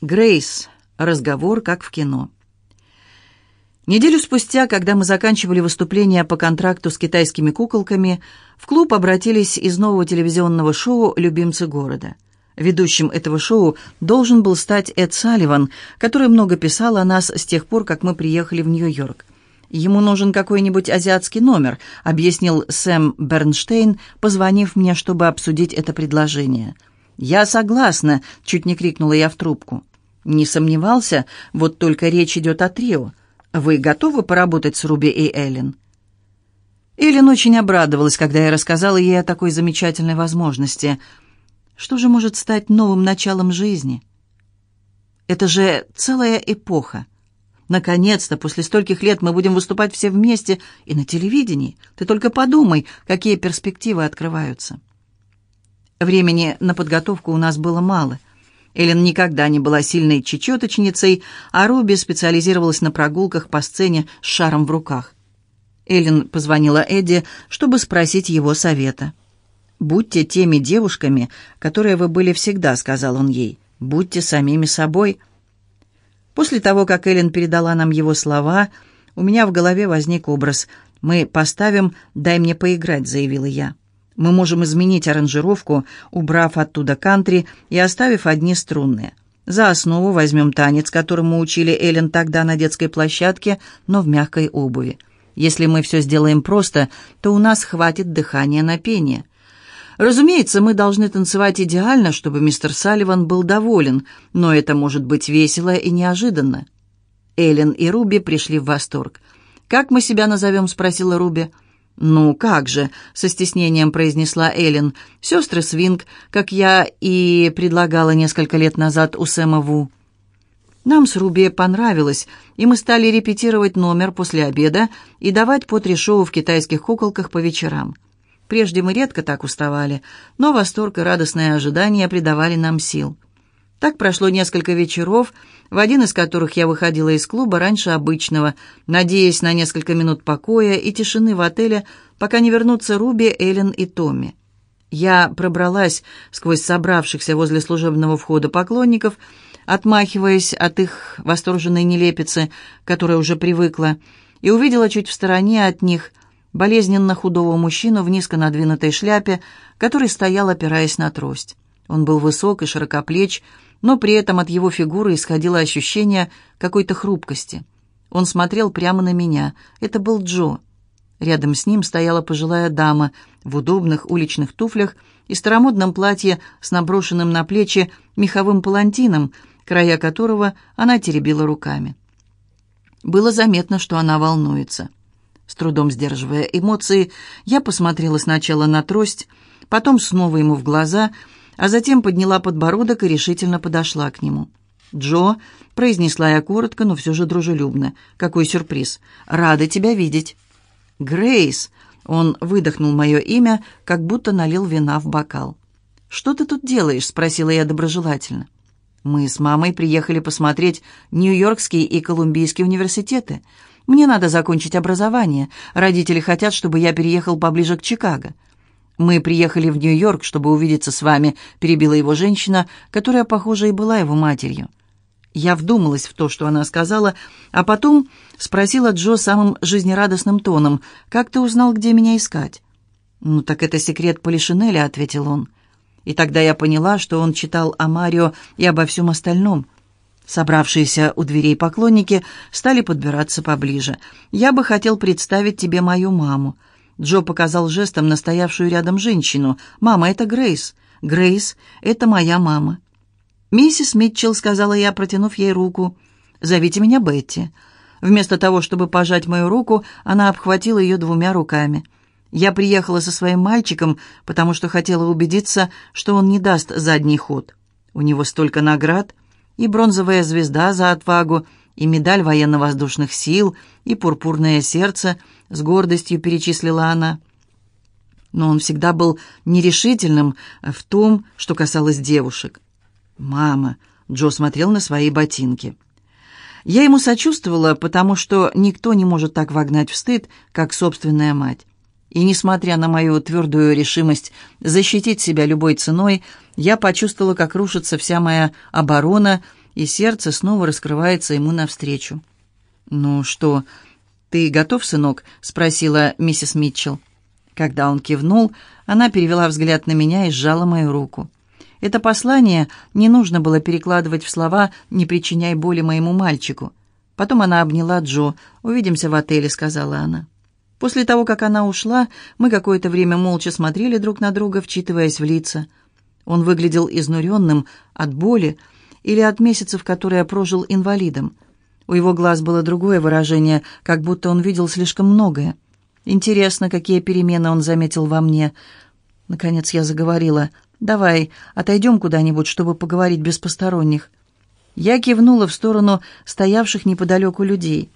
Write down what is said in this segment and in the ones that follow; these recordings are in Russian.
Грейс. Разговор, как в кино. Неделю спустя, когда мы заканчивали выступление по контракту с китайскими куколками, в клуб обратились из нового телевизионного шоу «Любимцы города». Ведущим этого шоу должен был стать Эд Салливан, который много писал о нас с тех пор, как мы приехали в Нью-Йорк. «Ему нужен какой-нибудь азиатский номер», — объяснил Сэм Бернштейн, позвонив мне, чтобы обсудить это предложение. «Я согласна», — чуть не крикнула я в трубку. Не сомневался, вот только речь идет о трио. Вы готовы поработать с Руби и Эллен? Эллен очень обрадовалась, когда я рассказала ей о такой замечательной возможности. Что же может стать новым началом жизни? Это же целая эпоха. Наконец-то, после стольких лет мы будем выступать все вместе и на телевидении. Ты только подумай, какие перспективы открываются. Времени на подготовку у нас было мало — Эллен никогда не была сильной чечеточницей, а Руби специализировалась на прогулках по сцене с шаром в руках. Эллен позвонила Эдди, чтобы спросить его совета. «Будьте теми девушками, которые вы были всегда», — сказал он ей. «Будьте самими собой». После того, как Эллен передала нам его слова, у меня в голове возник образ. «Мы поставим «Дай мне поиграть», — заявила я. Мы можем изменить аранжировку, убрав оттуда кантри и оставив одни струнные. За основу возьмем танец, которому учили Эллен тогда на детской площадке, но в мягкой обуви. Если мы все сделаем просто, то у нас хватит дыхания на пение. Разумеется, мы должны танцевать идеально, чтобы мистер Салливан был доволен, но это может быть весело и неожиданно. Эллен и Руби пришли в восторг. «Как мы себя назовем?» — спросила Руби. «Руби». «Ну как же», — со стеснением произнесла Эллен, «сестры Свинг, как я и предлагала несколько лет назад у Сэма Ву». Нам с Руби понравилось, и мы стали репетировать номер после обеда и давать по три шоу в китайских куколках по вечерам. Прежде мы редко так уставали, но восторг и радостное ожидание придавали нам сил. Так прошло несколько вечеров, в один из которых я выходила из клуба раньше обычного, надеясь на несколько минут покоя и тишины в отеле, пока не вернутся Руби, Эллен и Томми. Я пробралась сквозь собравшихся возле служебного входа поклонников, отмахиваясь от их восторженной нелепицы, которая уже привыкла, и увидела чуть в стороне от них болезненно худого мужчину в низко надвинутой шляпе, который стоял, опираясь на трость. Он был высок и широкоплеч, но при этом от его фигуры исходило ощущение какой-то хрупкости. Он смотрел прямо на меня. Это был Джо. Рядом с ним стояла пожилая дама в удобных уличных туфлях и старомодном платье с наброшенным на плечи меховым палантином, края которого она теребила руками. Было заметно, что она волнуется. С трудом сдерживая эмоции, я посмотрела сначала на трость, потом снова ему в глаза — а затем подняла подбородок и решительно подошла к нему. «Джо», — произнесла я коротко, но все же дружелюбно. «Какой сюрприз! Рада тебя видеть!» «Грейс!» — он выдохнул мое имя, как будто налил вина в бокал. «Что ты тут делаешь?» — спросила я доброжелательно. «Мы с мамой приехали посмотреть Нью-Йоркский и Колумбийский университеты. Мне надо закончить образование. Родители хотят, чтобы я переехал поближе к Чикаго. «Мы приехали в Нью-Йорк, чтобы увидеться с вами», — перебила его женщина, которая, похоже, и была его матерью. Я вдумалась в то, что она сказала, а потом спросила Джо самым жизнерадостным тоном, «Как ты узнал, где меня искать?» «Ну, так это секрет Полишинеля», — ответил он. И тогда я поняла, что он читал о Марио и обо всем остальном. Собравшиеся у дверей поклонники стали подбираться поближе. «Я бы хотел представить тебе мою маму. Джо показал жестом настоявшую рядом женщину. «Мама, это Грейс. Грейс, это моя мама». «Миссис Митчелл», — сказала я, протянув ей руку. «Зовите меня Бетти». Вместо того, чтобы пожать мою руку, она обхватила ее двумя руками. Я приехала со своим мальчиком, потому что хотела убедиться, что он не даст задний ход. У него столько наград, и бронзовая звезда за отвагу, и медаль военно-воздушных сил, и пурпурное сердце — с гордостью перечислила она. Но он всегда был нерешительным в том, что касалось девушек. «Мама», — Джо смотрел на свои ботинки. Я ему сочувствовала, потому что никто не может так вогнать в стыд, как собственная мать. И несмотря на мою твердую решимость защитить себя любой ценой, я почувствовала, как рушится вся моя оборона, и сердце снова раскрывается ему навстречу. «Ну что, ты готов, сынок?» — спросила миссис Митчелл. Когда он кивнул, она перевела взгляд на меня и сжала мою руку. Это послание не нужно было перекладывать в слова «не причиняй боли моему мальчику». Потом она обняла Джо. «Увидимся в отеле», — сказала она. После того, как она ушла, мы какое-то время молча смотрели друг на друга, вчитываясь в лица. Он выглядел изнуренным от боли или от месяцев, которые прожил инвалидом. У его глаз было другое выражение, как будто он видел слишком многое. Интересно, какие перемены он заметил во мне. Наконец я заговорила. «Давай, отойдем куда-нибудь, чтобы поговорить без посторонних». Я кивнула в сторону стоявших неподалеку людей.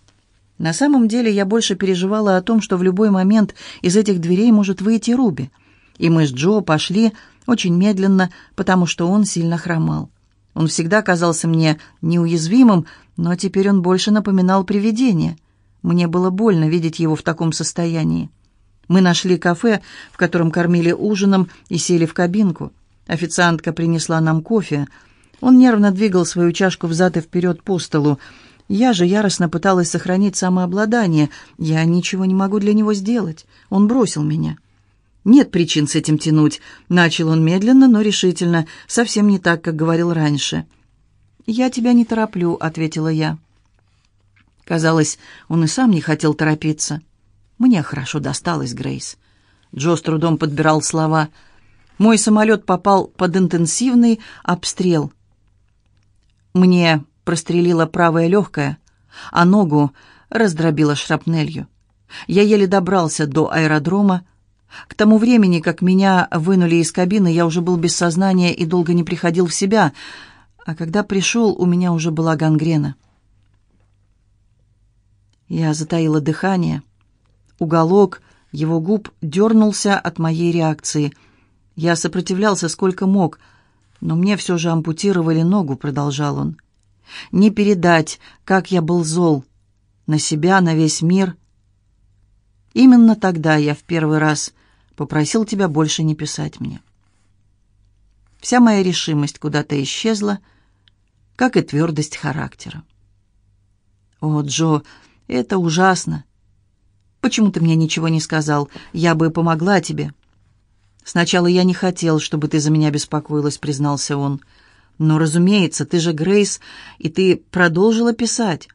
На самом деле я больше переживала о том, что в любой момент из этих дверей может выйти Руби. И мы с Джо пошли очень медленно, потому что он сильно хромал. Он всегда казался мне неуязвимым, но теперь он больше напоминал привидение. Мне было больно видеть его в таком состоянии. Мы нашли кафе, в котором кормили ужином, и сели в кабинку. Официантка принесла нам кофе. Он нервно двигал свою чашку взад и вперед по столу. Я же яростно пыталась сохранить самообладание. Я ничего не могу для него сделать. Он бросил меня. «Нет причин с этим тянуть», — начал он медленно, но решительно, совсем не так, как говорил раньше. «Я тебя не тороплю», — ответила я. Казалось, он и сам не хотел торопиться. Мне хорошо досталось, Грейс. Джо с трудом подбирал слова. Мой самолет попал под интенсивный обстрел. Мне прострелило правое легкое, а ногу раздробило шрапнелью. Я еле добрался до аэродрома, к тому времени, как меня вынули из кабины, я уже был без сознания и долго не приходил в себя, а когда пришел, у меня уже была гангрена. Я затаила дыхание. Уголок его губ дернулся от моей реакции. Я сопротивлялся сколько мог, но мне все же ампутировали ногу, продолжал он. Не передать, как я был зол. На себя, на весь мир. Именно тогда я в первый раз Попросил тебя больше не писать мне. Вся моя решимость куда-то исчезла, как и твердость характера. О, Джо, это ужасно. Почему ты мне ничего не сказал? Я бы помогла тебе. Сначала я не хотел, чтобы ты за меня беспокоилась, признался он. Но, разумеется, ты же Грейс, и ты продолжила писать.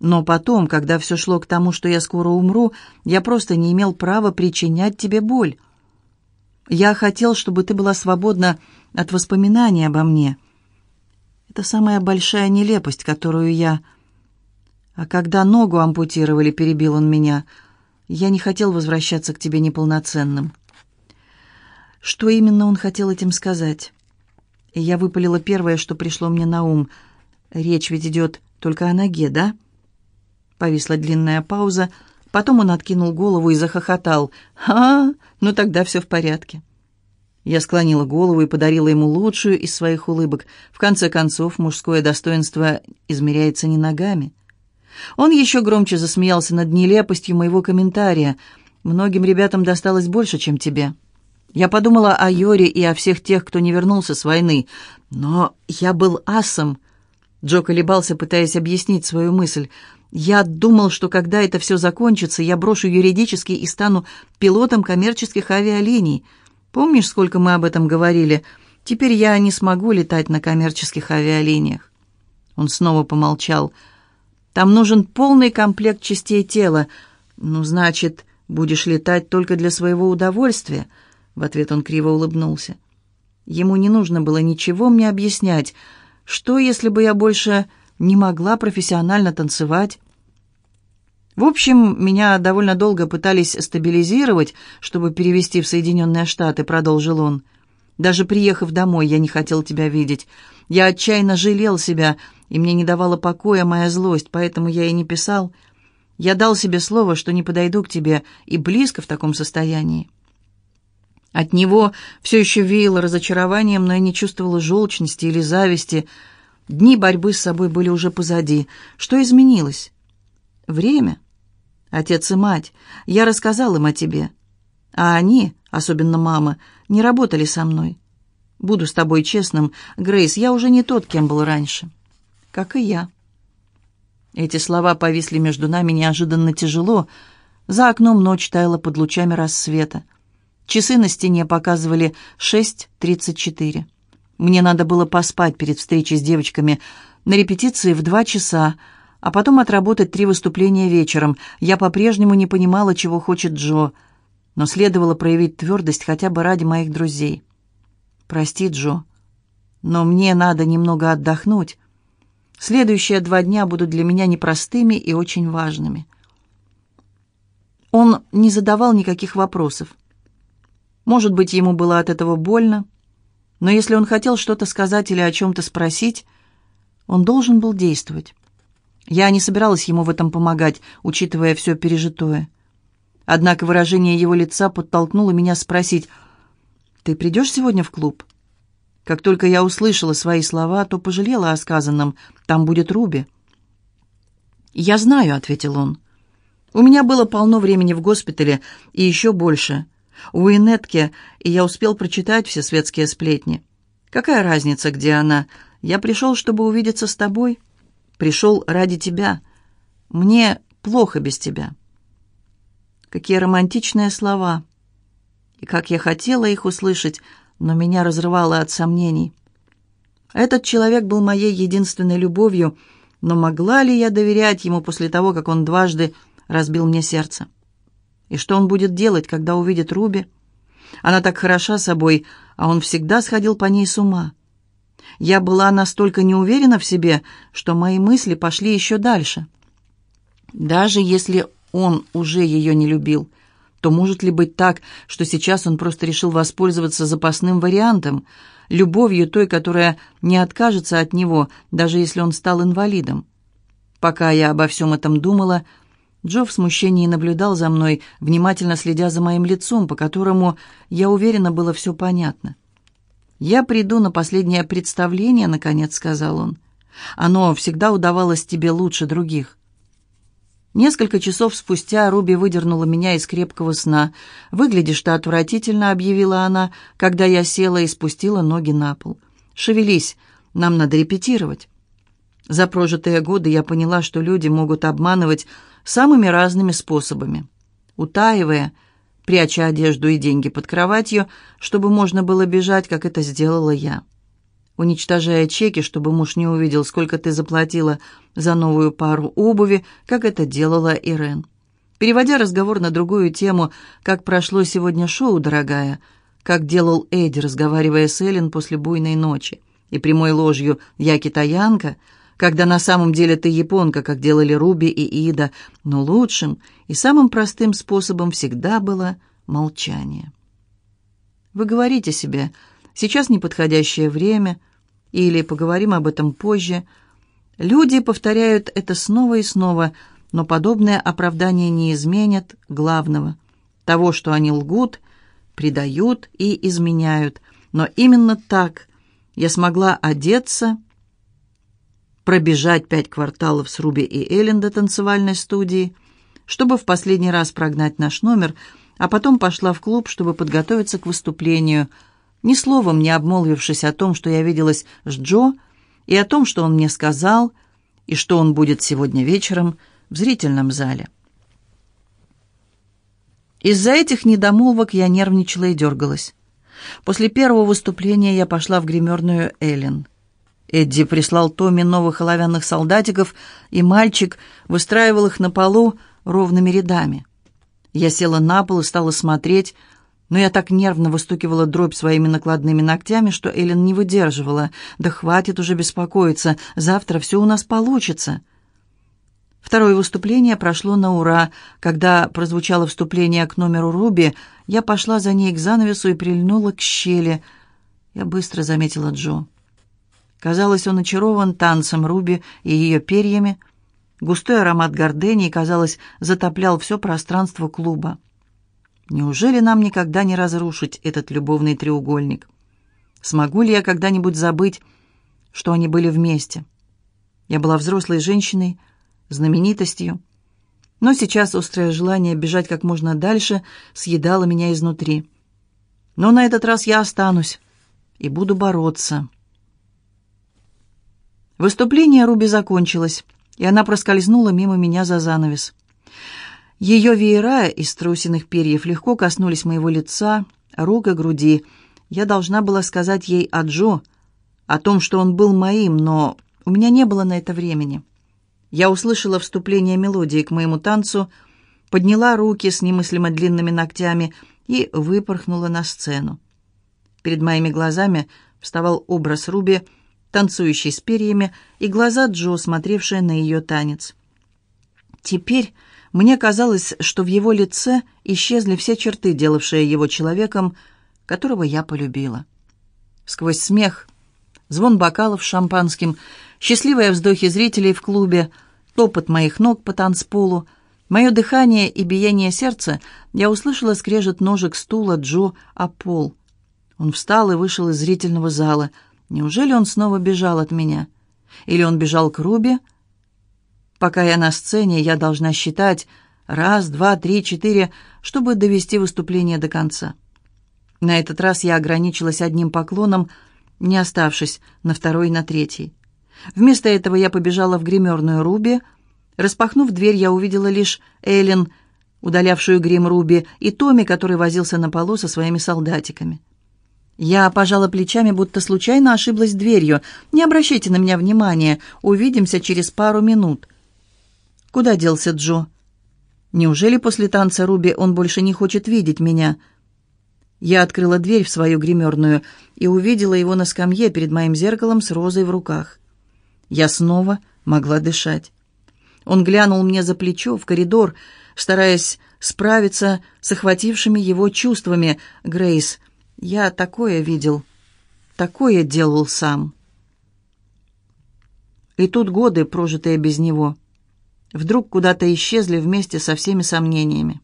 Но потом, когда все шло к тому, что я скоро умру, я просто не имел права причинять тебе боль. Я хотел, чтобы ты была свободна от воспоминаний обо мне. Это самая большая нелепость, которую я... А когда ногу ампутировали, перебил он меня, я не хотел возвращаться к тебе неполноценным. Что именно он хотел этим сказать? И я выпалила первое, что пришло мне на ум. Речь ведь идет только о ноге, да? Повисла длинная пауза, потом он откинул голову и захохотал. «А, ну тогда все в порядке». Я склонила голову и подарила ему лучшую из своих улыбок. В конце концов, мужское достоинство измеряется не ногами. Он еще громче засмеялся над нелепостью моего комментария. «Многим ребятам досталось больше, чем тебе». Я подумала о Йоре и о всех тех, кто не вернулся с войны. Но я был асом. Джо колебался, пытаясь объяснить свою мысль. Я думал, что когда это все закончится, я брошу юридически и стану пилотом коммерческих авиалиний. Помнишь, сколько мы об этом говорили? Теперь я не смогу летать на коммерческих авиалиниях. Он снова помолчал. Там нужен полный комплект частей тела. Ну, значит, будешь летать только для своего удовольствия. В ответ он криво улыбнулся. Ему не нужно было ничего мне объяснять. Что, если бы я больше не могла профессионально танцевать? В общем, меня довольно долго пытались стабилизировать, чтобы перевести в Соединенные Штаты, продолжил он. Даже приехав домой, я не хотел тебя видеть. Я отчаянно жалел себя, и мне не давала покоя моя злость, поэтому я и не писал. Я дал себе слово, что не подойду к тебе и близко в таком состоянии. От него все еще веяло разочарованием, но я не чувствовала желчности или зависти. Дни борьбы с собой были уже позади. Что изменилось? Время. Отец и мать. Я рассказал им о тебе. А они, особенно мама, не работали со мной. Буду с тобой честным, Грейс, я уже не тот, кем был раньше. как и я». Эти слова повисли между нами неожиданно тяжело. За окном ночь таяла под лучами рассвета. Часы на стене показывали 6.34. Мне надо было поспать перед встречей с девочками на репетиции в два часа, а потом отработать три выступления вечером. Я по-прежнему не понимала, чего хочет Джо, но следовало проявить твердость хотя бы ради моих друзей. «Прости, Джо, но мне надо немного отдохнуть. Следующие два дня будут для меня непростыми и очень важными». Он не задавал никаких вопросов. Может быть, ему было от этого больно, но если он хотел что-то сказать или о чем-то спросить, он должен был действовать. Я не собиралась ему в этом помогать, учитывая все пережитое. Однако выражение его лица подтолкнуло меня спросить, «Ты придешь сегодня в клуб?» Как только я услышала свои слова, то пожалела о сказанном, «Там будет Руби». «Я знаю», — ответил он. «У меня было полно времени в госпитале и еще больше. У Инетки, и я успел прочитать все светские сплетни. Какая разница, где она? Я пришел, чтобы увидеться с тобой». Пришел ради тебя. Мне плохо без тебя». Какие романтичные слова. И как я хотела их услышать, но меня разрывало от сомнений. Этот человек был моей единственной любовью, но могла ли я доверять ему после того, как он дважды разбил мне сердце? И что он будет делать, когда увидит Руби? Она так хороша собой, а он всегда сходил по ней с ума. Я была настолько неуверена в себе, что мои мысли пошли еще дальше. Даже если он уже ее не любил, то может ли быть так, что сейчас он просто решил воспользоваться запасным вариантом, любовью той, которая не откажется от него, даже если он стал инвалидом? Пока я обо всем этом думала, Джо в смущении наблюдал за мной, внимательно следя за моим лицом, по которому, я уверена, было все понятно. «Я приду на последнее представление», — наконец сказал он. «Оно всегда удавалось тебе лучше других». Несколько часов спустя Руби выдернула меня из крепкого сна. «Выглядишь ты отвратительно», — объявила она, когда я села и спустила ноги на пол. «Шевелись, нам надо репетировать». За прожитые годы я поняла, что люди могут обманывать самыми разными способами. Утаивая, пряча одежду и деньги под кроватью, чтобы можно было бежать, как это сделала я. Уничтожая чеки, чтобы муж не увидел, сколько ты заплатила за новую пару обуви, как это делала Ирен. Переводя разговор на другую тему, как прошло сегодня шоу, дорогая, как делал Эдди, разговаривая с Эллен после буйной ночи, и прямой ложью «я китаянка», когда на самом деле ты японка, как делали Руби и Ида, но лучшим и самым простым способом всегда было молчание. Вы говорите себе, сейчас неподходящее время, или поговорим об этом позже. Люди повторяют это снова и снова, но подобное оправдание не изменят главного, того, что они лгут, предают и изменяют. Но именно так я смогла одеться пробежать пять кварталов с Руби и Эллен до танцевальной студии, чтобы в последний раз прогнать наш номер, а потом пошла в клуб, чтобы подготовиться к выступлению, ни словом не обмолвившись о том, что я виделась с Джо, и о том, что он мне сказал, и что он будет сегодня вечером в зрительном зале. Из-за этих недомолвок я нервничала и дергалась. После первого выступления я пошла в гримерную Эллен – Эдди прислал Томми новых оловянных солдатиков, и мальчик выстраивал их на полу ровными рядами. Я села на пол и стала смотреть, но я так нервно выстукивала дробь своими накладными ногтями, что Эллен не выдерживала. «Да хватит уже беспокоиться, завтра все у нас получится». Второе выступление прошло на ура. Когда прозвучало вступление к номеру Руби, я пошла за ней к занавесу и прильнула к щели. Я быстро заметила Джо. Казалось, он очарован танцем Руби и ее перьями. Густой аромат гордений, казалось, затоплял все пространство клуба. Неужели нам никогда не разрушить этот любовный треугольник? Смогу ли я когда-нибудь забыть, что они были вместе? Я была взрослой женщиной, знаменитостью, но сейчас острое желание бежать как можно дальше съедало меня изнутри. Но на этот раз я останусь и буду бороться. Выступление Руби закончилось, и она проскользнула мимо меня за занавес. Ее веера из трусиных перьев легко коснулись моего лица, рук и груди. Я должна была сказать ей о Джо, о том, что он был моим, но у меня не было на это времени. Я услышала вступление мелодии к моему танцу, подняла руки с немыслимо длинными ногтями и выпорхнула на сцену. Перед моими глазами вставал образ Руби, танцующий с перьями, и глаза Джо, смотревшие на ее танец. Теперь мне казалось, что в его лице исчезли все черты, делавшие его человеком, которого я полюбила. Сквозь смех, звон бокалов шампанским, счастливые вздохи зрителей в клубе, топот моих ног по танцполу, мое дыхание и биение сердца, я услышала скрежет ножек стула Джо о пол. Он встал и вышел из зрительного зала. Неужели он снова бежал от меня? Или он бежал к Руби, — Пока я на сцене, я должна считать раз, два, три, четыре, чтобы довести выступление до конца. На этот раз я ограничилась одним поклоном, не оставшись на второй и на третий. Вместо этого я побежала в гримерную Руби. Распахнув дверь, я увидела лишь Эллен, удалявшую грим Руби, и Томми, который возился на полу со своими солдатиками. Я пожала плечами, будто случайно ошиблась дверью. «Не обращайте на меня внимания. Увидимся через пару минут». Куда делся Джо? Неужели после танца Руби он больше не хочет видеть меня? Я открыла дверь в свою гримерную и увидела его на скамье перед моим зеркалом с розой в руках. Я снова могла дышать. Он глянул мне за плечо в коридор, стараясь справиться с охватившими его чувствами. «Грейс, я такое видел, такое делал сам». И тут годы, прожитые без него — вдруг куда-то исчезли вместе со всеми сомнениями.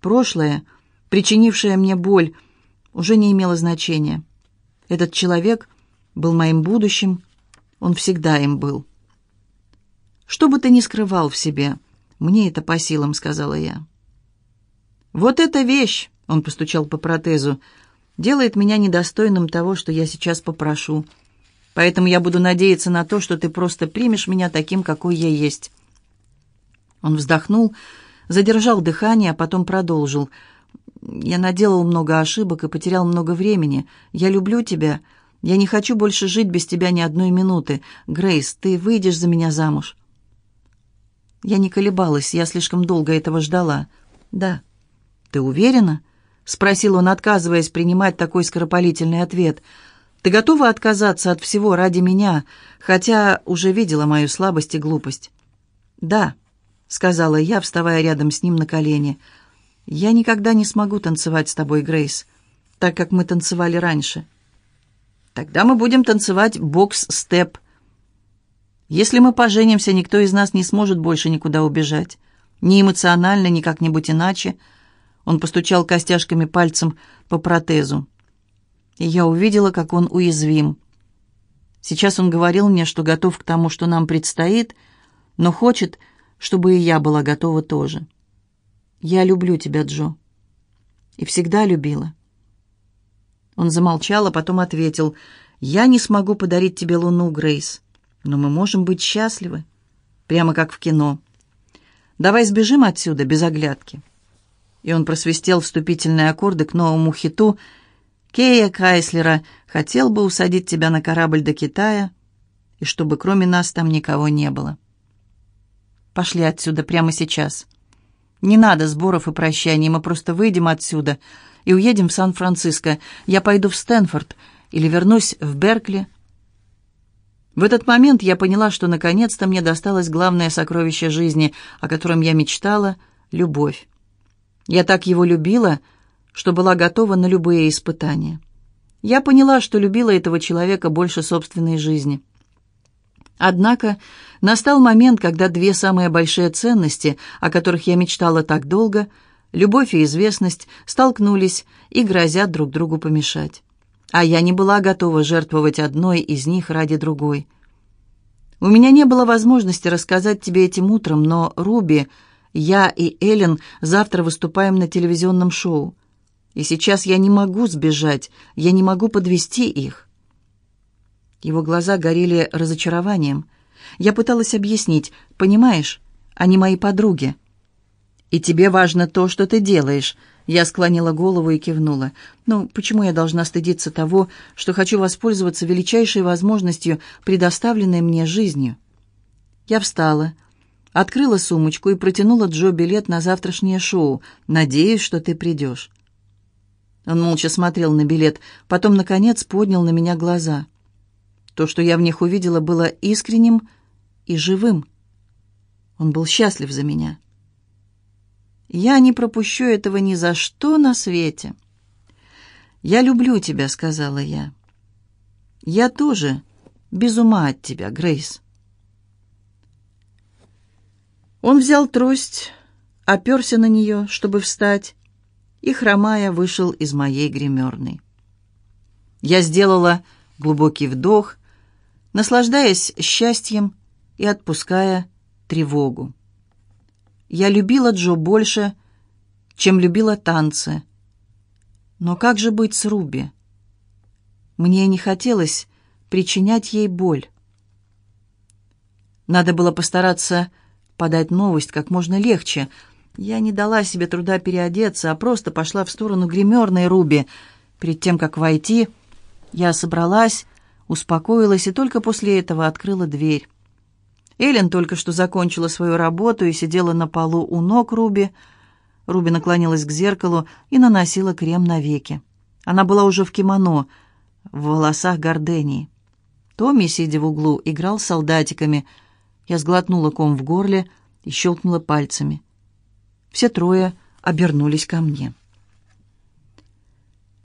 Прошлое, причинившее мне боль, уже не имело значения. Этот человек был моим будущим, он всегда им был. «Что бы ты ни скрывал в себе, мне это по силам», — сказала я. «Вот эта вещь», — он постучал по протезу, — «делает меня недостойным того, что я сейчас попрошу. Поэтому я буду надеяться на то, что ты просто примешь меня таким, какой я есть». Он вздохнул, задержал дыхание, а потом продолжил. «Я наделал много ошибок и потерял много времени. Я люблю тебя. Я не хочу больше жить без тебя ни одной минуты. Грейс, ты выйдешь за меня замуж?» Я не колебалась, я слишком долго этого ждала. «Да». «Ты уверена?» — спросил он, отказываясь принимать такой скоропалительный ответ. «Ты готова отказаться от всего ради меня, хотя уже видела мою слабость и глупость?» «Да» сказала я, вставая рядом с ним на колени. «Я никогда не смогу танцевать с тобой, Грейс, так как мы танцевали раньше. Тогда мы будем танцевать бокс-степ. Если мы поженимся, никто из нас не сможет больше никуда убежать. Ни эмоционально, ни как-нибудь иначе». Он постучал костяшками пальцем по протезу. И я увидела, как он уязвим. Сейчас он говорил мне, что готов к тому, что нам предстоит, но хочет, чтобы и я была готова тоже. Я люблю тебя, Джо. И всегда любила. Он замолчал, а потом ответил, «Я не смогу подарить тебе луну, Грейс, но мы можем быть счастливы, прямо как в кино. Давай сбежим отсюда без оглядки». И он просвистел вступительные аккорды к новому хиту «Кея Кайслера хотел бы усадить тебя на корабль до Китая, и чтобы кроме нас там никого не было». Пошли отсюда прямо сейчас. Не надо сборов и прощаний, мы просто выйдем отсюда и уедем в Сан-Франциско. Я пойду в Стэнфорд или вернусь в Беркли. В этот момент я поняла, что наконец-то мне досталось главное сокровище жизни, о котором я мечтала — любовь. Я так его любила, что была готова на любые испытания. Я поняла, что любила этого человека больше собственной жизни. Однако настал момент, когда две самые большие ценности, о которых я мечтала так долго, любовь и известность, столкнулись и грозят друг другу помешать. А я не была готова жертвовать одной из них ради другой. У меня не было возможности рассказать тебе этим утром, но Руби, я и Эллен завтра выступаем на телевизионном шоу. И сейчас я не могу сбежать, я не могу подвести их. Его глаза горели разочарованием. Я пыталась объяснить, понимаешь, они мои подруги. «И тебе важно то, что ты делаешь», я склонила голову и кивнула. «Ну, почему я должна стыдиться того, что хочу воспользоваться величайшей возможностью, предоставленной мне жизнью?» Я встала, открыла сумочку и протянула Джо билет на завтрашнее шоу. «Надеюсь, что ты придешь». Он молча смотрел на билет, потом, наконец, поднял на меня глаза. То, что я в них увидела, было искренним и живым. Он был счастлив за меня. Я не пропущу этого ни за что на свете. «Я люблю тебя», — сказала я. «Я тоже без ума от тебя, Грейс». Он взял трость, оперся на нее, чтобы встать, и, хромая, вышел из моей гримерной. Я сделала глубокий вдох, наслаждаясь счастьем и отпуская тревогу. Я любила Джо больше, чем любила танцы. Но как же быть с Руби? Мне не хотелось причинять ей боль. Надо было постараться подать новость как можно легче. Я не дала себе труда переодеться, а просто пошла в сторону гримерной Руби. Перед тем, как войти, я собралась, успокоилась и только после этого открыла дверь. Эллен только что закончила свою работу и сидела на полу у ног Руби. Руби наклонилась к зеркалу и наносила крем на веки. Она была уже в кимоно, в волосах гордении. Томми, сидя в углу, играл с солдатиками. Я сглотнула ком в горле и щелкнула пальцами. Все трое обернулись ко мне.